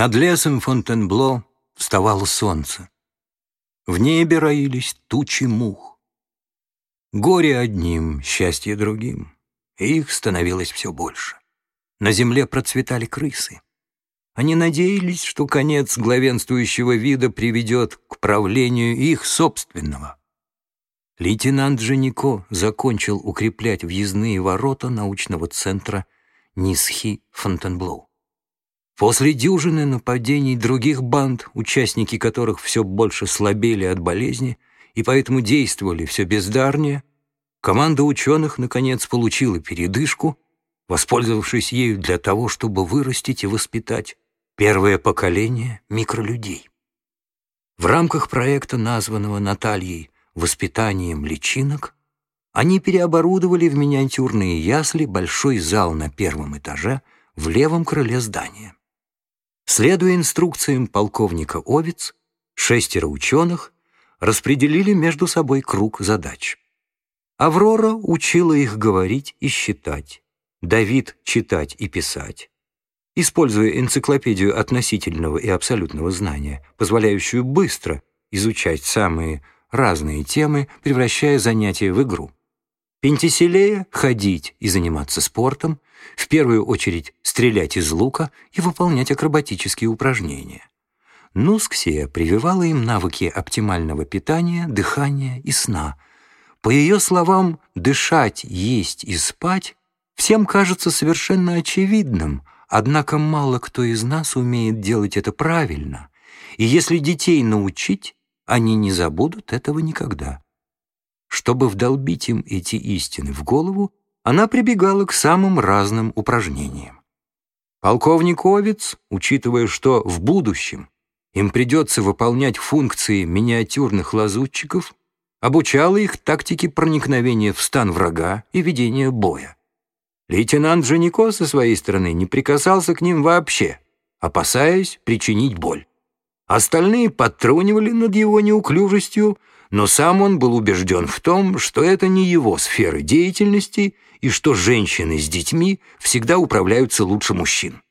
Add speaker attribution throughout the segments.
Speaker 1: Над лесом Фонтенбло вставало солнце. В небе роились тучи мух. Горе одним, счастье другим. И их становилось все больше. На земле процветали крысы. Они надеялись, что конец главенствующего вида приведет к правлению их собственного. Лейтенант Женико закончил укреплять въездные ворота научного центра Нисхи Фонтенблоу. После дюжины нападений других банд, участники которых все больше слабели от болезни и поэтому действовали все бездарнее, команда ученых, наконец, получила передышку, воспользовавшись ею для того, чтобы вырастить и воспитать Первое поколение микролюдей. В рамках проекта, названного Натальей «Воспитанием личинок», они переоборудовали в миниатюрные ясли большой зал на первом этаже в левом крыле здания. Следуя инструкциям полковника Овец, шестеро ученых распределили между собой круг задач. Аврора учила их говорить и считать, Давид — читать и писать, используя энциклопедию относительного и абсолютного знания, позволяющую быстро изучать самые разные темы, превращая занятия в игру. Пентиселея — ходить и заниматься спортом, в первую очередь стрелять из лука и выполнять акробатические упражнения. Нусксия прививала им навыки оптимального питания, дыхания и сна. По ее словам, дышать, есть и спать всем кажется совершенно очевидным — Однако мало кто из нас умеет делать это правильно, и если детей научить, они не забудут этого никогда. Чтобы вдолбить им эти истины в голову, она прибегала к самым разным упражнениям. Полковник Овец, учитывая, что в будущем им придется выполнять функции миниатюрных лазутчиков, обучала их тактике проникновения в стан врага и ведения боя. Лейтенант Женико со своей стороны не прикасался к ним вообще, опасаясь причинить боль. Остальные подтрунивали над его неуклюжестью, но сам он был убежден в том, что это не его сфера деятельности и что женщины с детьми всегда управляются лучше мужчин.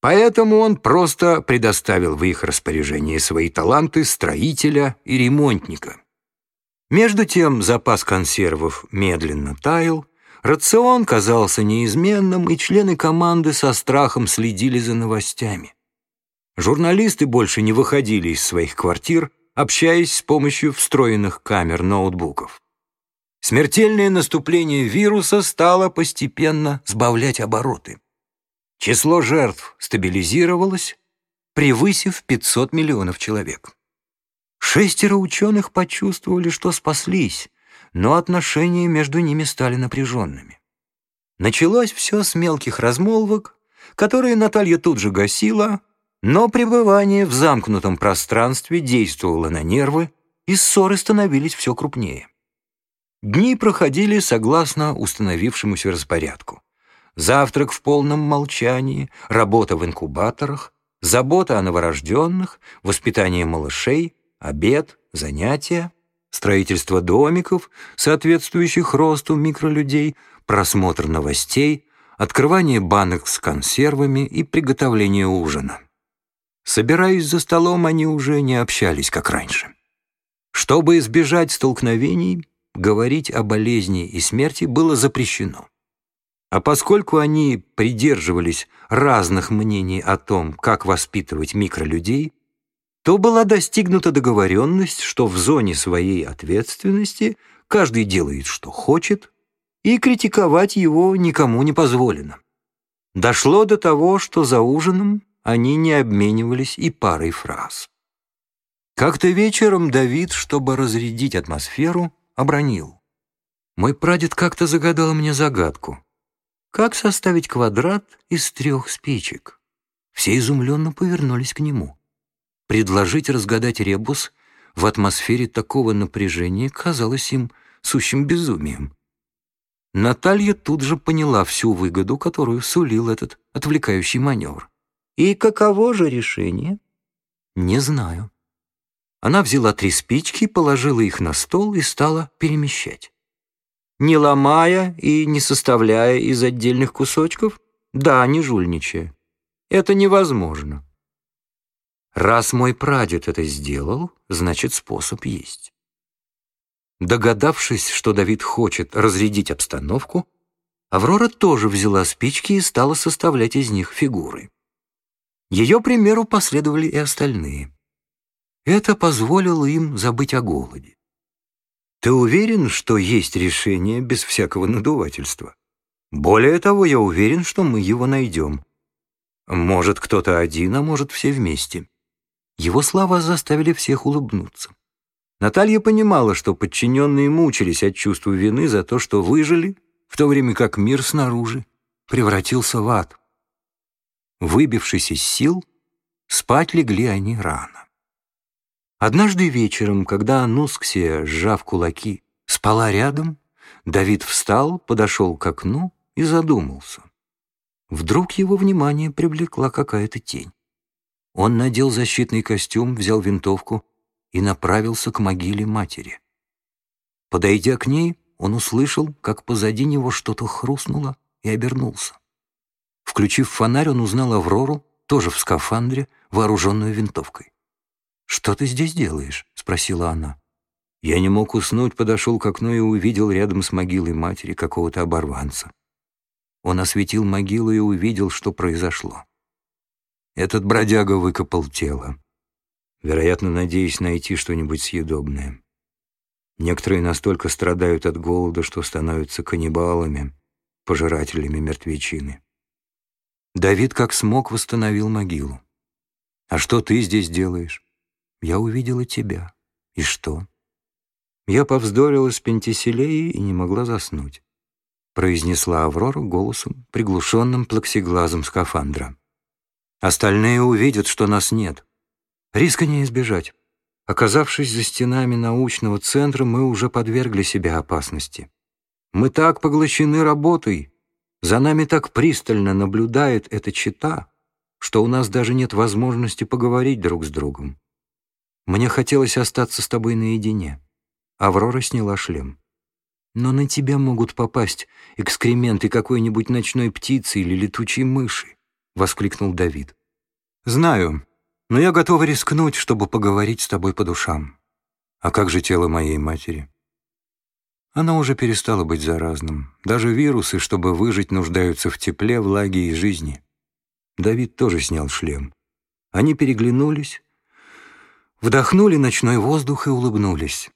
Speaker 1: Поэтому он просто предоставил в их распоряжение свои таланты строителя и ремонтника. Между тем запас консервов медленно таял, Рацион казался неизменным, и члены команды со страхом следили за новостями. Журналисты больше не выходили из своих квартир, общаясь с помощью встроенных камер ноутбуков. Смертельное наступление вируса стало постепенно сбавлять обороты. Число жертв стабилизировалось, превысив 500 миллионов человек. Шестеро ученых почувствовали, что спаслись, но отношения между ними стали напряженными. Началось все с мелких размолвок, которые Наталья тут же гасила, но пребывание в замкнутом пространстве действовало на нервы, и ссоры становились все крупнее. Дни проходили согласно установившемуся распорядку. Завтрак в полном молчании, работа в инкубаторах, забота о новорожденных, воспитание малышей, обед, занятия строительство домиков, соответствующих росту микролюдей, просмотр новостей, открывание банок с консервами и приготовление ужина. Собираясь за столом, они уже не общались, как раньше. Чтобы избежать столкновений, говорить о болезни и смерти было запрещено. А поскольку они придерживались разных мнений о том, как воспитывать микролюдей, то была достигнута договоренность, что в зоне своей ответственности каждый делает, что хочет, и критиковать его никому не позволено. Дошло до того, что за ужином они не обменивались и парой фраз. Как-то вечером Давид, чтобы разрядить атмосферу, обронил. Мой прадед как-то загадал мне загадку. Как составить квадрат из трех спичек? Все изумленно повернулись к нему. Предложить разгадать ребус в атмосфере такого напряжения казалось им сущим безумием. Наталья тут же поняла всю выгоду, которую сулил этот отвлекающий маневр. «И каково же решение?» «Не знаю». Она взяла три спички, положила их на стол и стала перемещать. «Не ломая и не составляя из отдельных кусочков?» «Да, не жульничая. Это невозможно. Раз мой прадед это сделал, значит, способ есть. Догадавшись, что Давид хочет разрядить обстановку, Аврора тоже взяла спички и стала составлять из них фигуры. Ее примеру последовали и остальные. Это позволило им забыть о голоде. Ты уверен, что есть решение без всякого надувательства? Более того, я уверен, что мы его найдем. Может, кто-то один, а может, все вместе. Его слова заставили всех улыбнуться. Наталья понимала, что подчиненные мучились от чувства вины за то, что выжили, в то время как мир снаружи превратился в ад. Выбившись из сил, спать легли они рано. Однажды вечером, когда Анусксия, сжав кулаки, спала рядом, Давид встал, подошел к окну и задумался. Вдруг его внимание привлекла какая-то тень. Он надел защитный костюм, взял винтовку и направился к могиле матери. Подойдя к ней, он услышал, как позади него что-то хрустнуло и обернулся. Включив фонарь, он узнал Аврору, тоже в скафандре, вооруженную винтовкой. «Что ты здесь делаешь?» — спросила она. Я не мог уснуть, подошел к окну и увидел рядом с могилой матери какого-то оборванца. Он осветил могилу и увидел, что произошло. Этот бродяга выкопал тело, вероятно, надеясь найти что-нибудь съедобное. Некоторые настолько страдают от голода, что становятся каннибалами, пожирателями мертвечины. Давид как смог восстановил могилу. «А что ты здесь делаешь?» «Я увидела тебя. И что?» Я повздорила с Пентиселеей и не могла заснуть произнесла Аврора голосом, приглушенным плаксиглазом скафандра. «Остальные увидят, что нас нет. Риска не избежать. Оказавшись за стенами научного центра, мы уже подвергли себя опасности. Мы так поглощены работой, за нами так пристально наблюдает эта чита, что у нас даже нет возможности поговорить друг с другом. Мне хотелось остаться с тобой наедине». Аврора сняла шлем. Но на тебя могут попасть экскременты какой-нибудь ночной птицы или летучей мыши», — воскликнул Давид. «Знаю, но я готова рискнуть, чтобы поговорить с тобой по душам. А как же тело моей матери?» Оно уже перестало быть заразным. Даже вирусы, чтобы выжить, нуждаются в тепле, влаге и жизни. Давид тоже снял шлем. Они переглянулись, вдохнули ночной воздух и улыбнулись.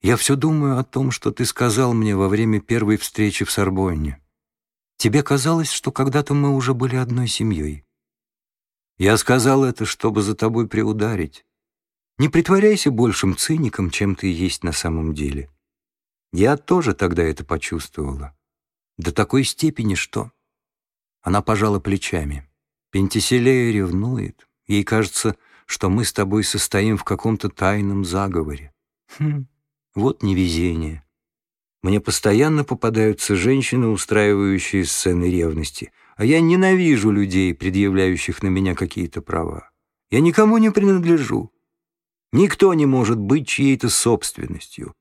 Speaker 1: Я все думаю о том, что ты сказал мне во время первой встречи в Сорбонне. Тебе казалось, что когда-то мы уже были одной семьей. Я сказал это, чтобы за тобой приударить. Не притворяйся большим циником, чем ты есть на самом деле. Я тоже тогда это почувствовала. До такой степени, что... Она пожала плечами. Пентиселея ревнует. Ей кажется, что мы с тобой состоим в каком-то тайном заговоре. Хм, вот невезение. Мне постоянно попадаются женщины, устраивающие сцены ревности, а я ненавижу людей, предъявляющих на меня какие-то права. Я никому не принадлежу. Никто не может быть чьей-то собственностью.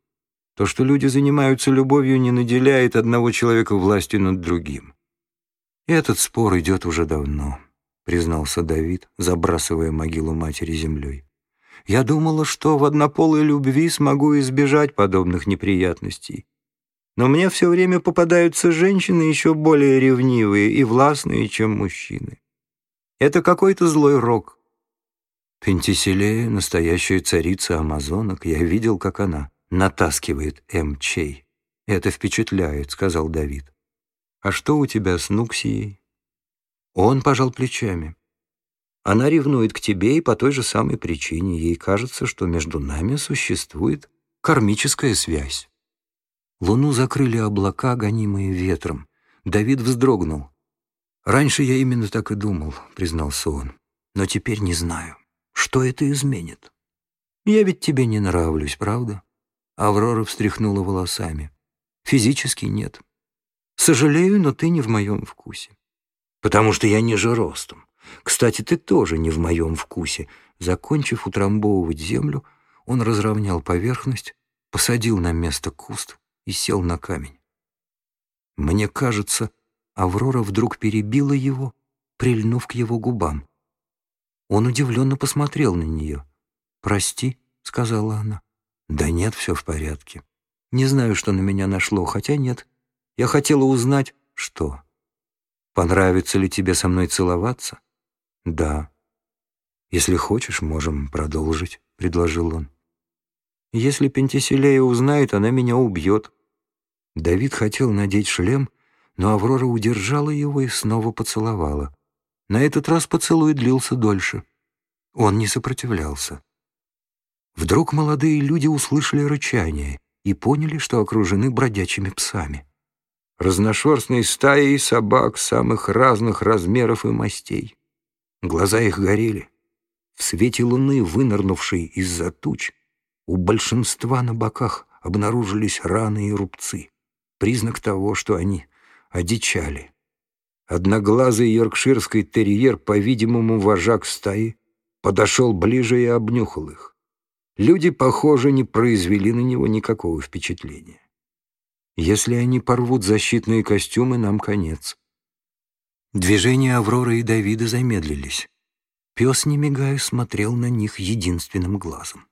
Speaker 1: То, что люди занимаются любовью, не наделяет одного человека властью над другим. этот спор идет уже давно, признался Давид, забрасывая могилу матери землей. Я думала, что в однополой любви смогу избежать подобных неприятностей. Но мне все время попадаются женщины еще более ревнивые и властные, чем мужчины. Это какой-то злой рок. Пентиселея — настоящая царица амазонок. Я видел, как она натаскивает М.Чей. «Это впечатляет», — сказал Давид. «А что у тебя с Нуксией?» Он пожал плечами. Она ревнует к тебе и по той же самой причине. Ей кажется, что между нами существует кармическая связь. Луну закрыли облака, гонимые ветром. Давид вздрогнул. «Раньше я именно так и думал», — признался он. «Но теперь не знаю, что это изменит. Я ведь тебе не нравлюсь, правда?» Аврора встряхнула волосами. «Физически нет. Сожалею, но ты не в моем вкусе. Потому что я ниже ростом. Кстати, ты тоже не в моем вкусе. Закончив утрамбовывать землю, он разровнял поверхность, посадил на место куст и сел на камень. Мне кажется, Аврора вдруг перебила его, прильнув к его губам. Он удивленно посмотрел на нее. «Прости», — сказала она. «Да нет, все в порядке. Не знаю, что на меня нашло, хотя нет. Я хотела узнать, что. Понравится ли тебе со мной целоваться?» «Да». «Если хочешь, можем продолжить», — предложил он. «Если Пентиселея узнает, она меня убьет». Давид хотел надеть шлем, но Аврора удержала его и снова поцеловала. На этот раз поцелуй длился дольше. Он не сопротивлялся. Вдруг молодые люди услышали рычание и поняли, что окружены бродячими псами. Разношерстные стаи собак самых разных размеров и мастей. Глаза их горели. В свете луны, вынырнувшей из-за туч, у большинства на боках обнаружились раны и рубцы, признак того, что они одичали. Одноглазый йоркширский терьер, по-видимому, вожак стаи, подошел ближе и обнюхал их. Люди, похоже, не произвели на него никакого впечатления. Если они порвут защитные костюмы, нам конец. Движения Авроры и Давида замедлились. Пес, не мигая, смотрел на них единственным глазом.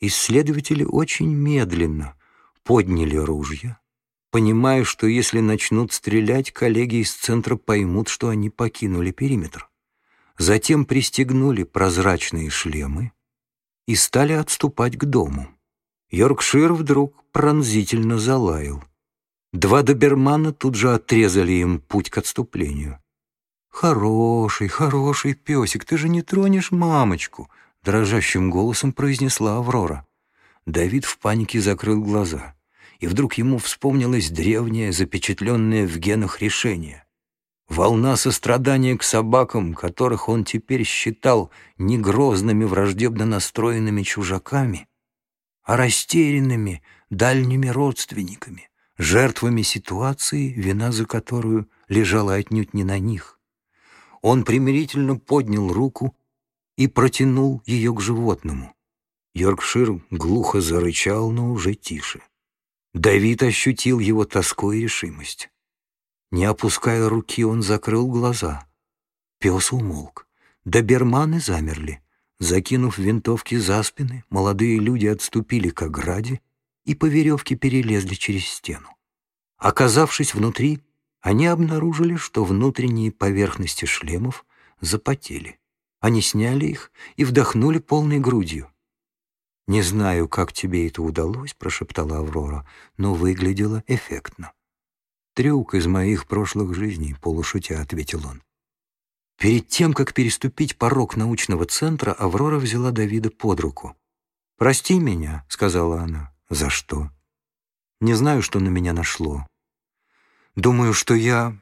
Speaker 1: Исследователи очень медленно подняли ружья, понимая, что если начнут стрелять, коллеги из центра поймут, что они покинули периметр. Затем пристегнули прозрачные шлемы и стали отступать к дому. Йоркшир вдруг пронзительно залаял. Два добермана тут же отрезали им путь к отступлению. «Хороший, хороший песик, ты же не тронешь мамочку!» дрожащим голосом произнесла Аврора. Давид в панике закрыл глаза и вдруг ему вспомнилось древнее, запечатленное в генах решение. Волна сострадания к собакам, которых он теперь считал не грозными враждебно настроенными чужаками, а растерянными дальними родственниками, жертвами ситуации, вина за которую лежала отнюдь не на них. Он примирительно поднял руку и протянул ее к животному. Йоркшир глухо зарычал, но уже тише. Давид ощутил его тоску и решимость. Не опуская руки, он закрыл глаза. Пес умолк. Доберманы замерли. Закинув винтовки за спины, молодые люди отступили к ограде и по веревке перелезли через стену. Оказавшись внутри, они обнаружили, что внутренние поверхности шлемов запотели. Они сняли их и вдохнули полной грудью. «Не знаю, как тебе это удалось», — прошептала Аврора, «но выглядело эффектно». «Трюк из моих прошлых жизней», — полушутя ответил он. Перед тем, как переступить порог научного центра, Аврора взяла Давида под руку. «Прости меня», — сказала она. «За что?» «Не знаю, что на меня нашло. Думаю, что я...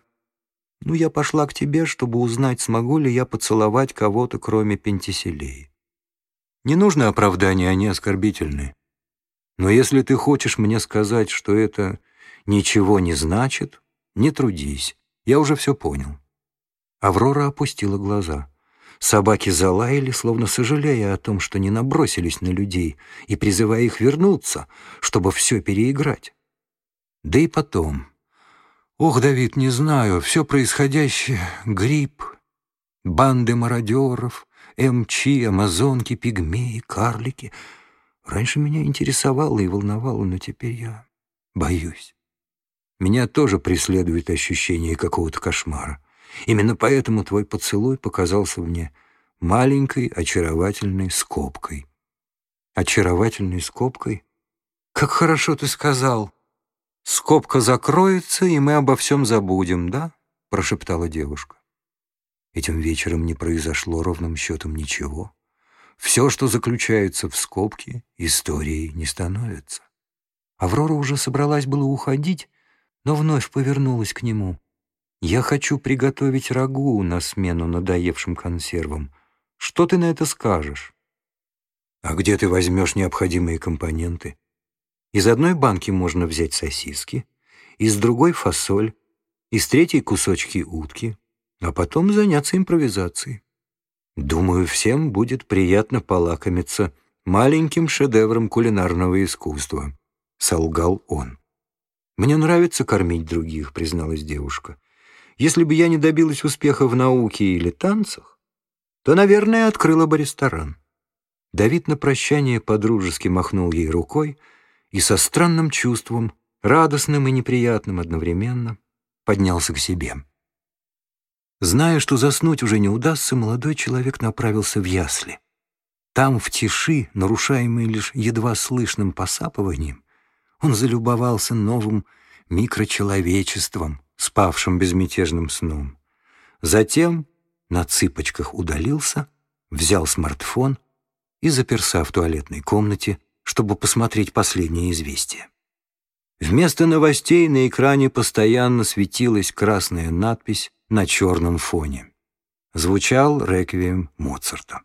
Speaker 1: Ну, я пошла к тебе, чтобы узнать, смогу ли я поцеловать кого-то, кроме Пентиселей. Не нужно оправдания, они оскорбительны. Но если ты хочешь мне сказать, что это ничего не значит, не трудись. Я уже все понял». Аврора опустила глаза. Собаки залаяли, словно сожалея о том, что не набросились на людей, и призывая их вернуться, чтобы все переиграть. Да и потом. Ох, Давид, не знаю, все происходящее — грипп, банды мародеров, МЧ, амазонки, пигмеи, карлики. Раньше меня интересовало и волновало, но теперь я боюсь. Меня тоже преследует ощущение какого-то кошмара. Именно поэтому твой поцелуй показался мне маленькой очаровательной скобкой. Очаровательной скобкой? Как хорошо ты сказал. Скобка закроется, и мы обо всем забудем, да? Прошептала девушка. Этим вечером не произошло ровным счетом ничего. Все, что заключается в скобке, историей не становится. Аврора уже собралась было уходить, но вновь повернулась к нему. «Я хочу приготовить рагу на смену надоевшим консервам. Что ты на это скажешь?» «А где ты возьмешь необходимые компоненты?» «Из одной банки можно взять сосиски, из другой — фасоль, из третьей — кусочки утки, а потом заняться импровизацией. Думаю, всем будет приятно полакомиться маленьким шедевром кулинарного искусства», — солгал он. «Мне нравится кормить других», — призналась девушка. «Если бы я не добилась успеха в науке или танцах, то, наверное, открыла бы ресторан. Давид на прощание подружески махнул ей рукой и со странным чувством, радостным и неприятным одновременно, поднялся к себе. Зная, что заснуть уже не удастся, молодой человек направился в ясли. Там, в тиши, нарушаемой лишь едва слышным посапыванием, он залюбовался новым микрочеловечеством, спавшим безмятежным сном. Затем на цыпочках удалился, взял смартфон и заперся в туалетной комнате, чтобы посмотреть последние известия. Вместо новостей на экране постоянно светилась красная надпись на черном фоне. Звучал реквием Моцарта.